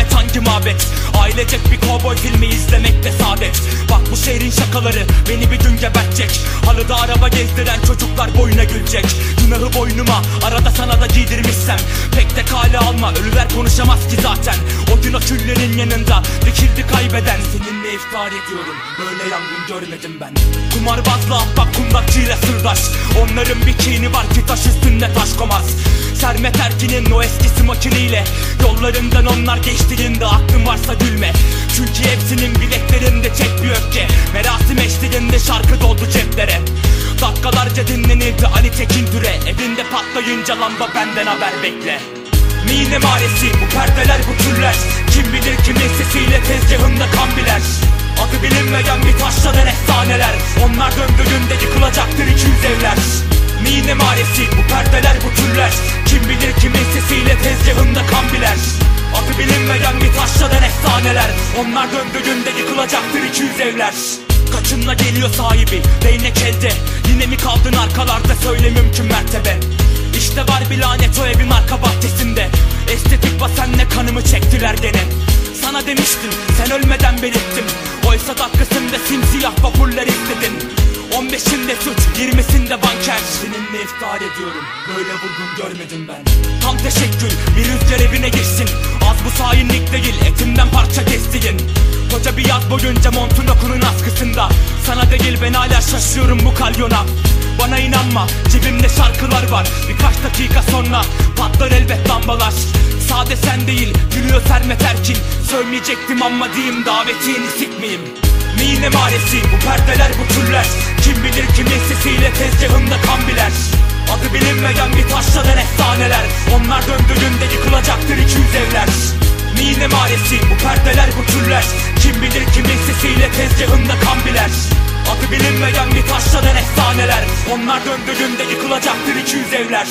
mabet hangi mabet? Ailecek bir kovboy filmi izlemek de saadet. Bak bu şehrin şakaları beni bir gün gebertecek. Halıda araba gezdiren çocuklar boyuna gülecek. Günahı boynuma arada sana da giydirmişsem. Pek de kale alma ölüler konuşamaz ki zaten. O gün o küllerin yanında dikildi kaybeden. Seninle iftar ediyorum böyle yangın görmedim ben. Kumarbazla ahbap kundakçıyla sırdaş. Onların bir kini var ki taş üstünde taş komaz. Sermet Erkin'in o eskisi makiniyle Yollarından onlar geçtiğinde aklın varsa gülme. Çünkü hepsinin bileklerinde çek bir öfke. Merasim eşliğinde şarkı doldu ceplere. Dakikalarca dinlenirdi Ali Tekin Türe. Evinde patlayınca lamba benden haber bekle. Mine maresi bu perdeler bu türler. Kim bilir kimin sesiyle tezgahında kan biler. Adı bilinmeyen bir taşladan efsaneler. Onlar döndüğünde yıkılacaktır 200 evler. Mine maresi bu perdeler bu türler Onlar döndüğünde yıkılacaktır 200 evler. Kaçınla geliyor sahibi değnek elde. Yine mi kaldın arkalarda söyle mümkün mertebe. İşte var bir lanet o evin arka bahçesinde. Estetik basenle kanımı çektiler gene. Sana demiştim sen ölmeden belirttim. Oysa dakikasında simsiyah vapurlar istedin 15'inde suç 20'sinde banker. Seninle iftar ediyorum böyle vurgun görmedim ben. Tam teşekkür bir rüzgar evine girsin. Az bu hainlik değil etimden parça kestiğin Koca bir yaz boyunca montun okunun askısında. Sana değil ben hala şaşıyorum bu kalyona. Bana inanma cebimde şarkılar var. Birkaç dakika sonra patlar elbet lambalar. Sade sen değil gülüyor Sermet Erkin. Sövmeyecektim ama diyeyim davetini sikmeyeyim. Mine maresi bu perdeler bu türler Kim bilir kimin sesiyle tezgahında kan biler. Adı bilinmeyen bir taşladan efsaneler. Onlar döndüğünde yıkılacaktır 200 evler tezgahında kan biler. Adı bilinmeyen bir taşladan efsaneler Onlar döndüğünde yıkılacaktır 200 evler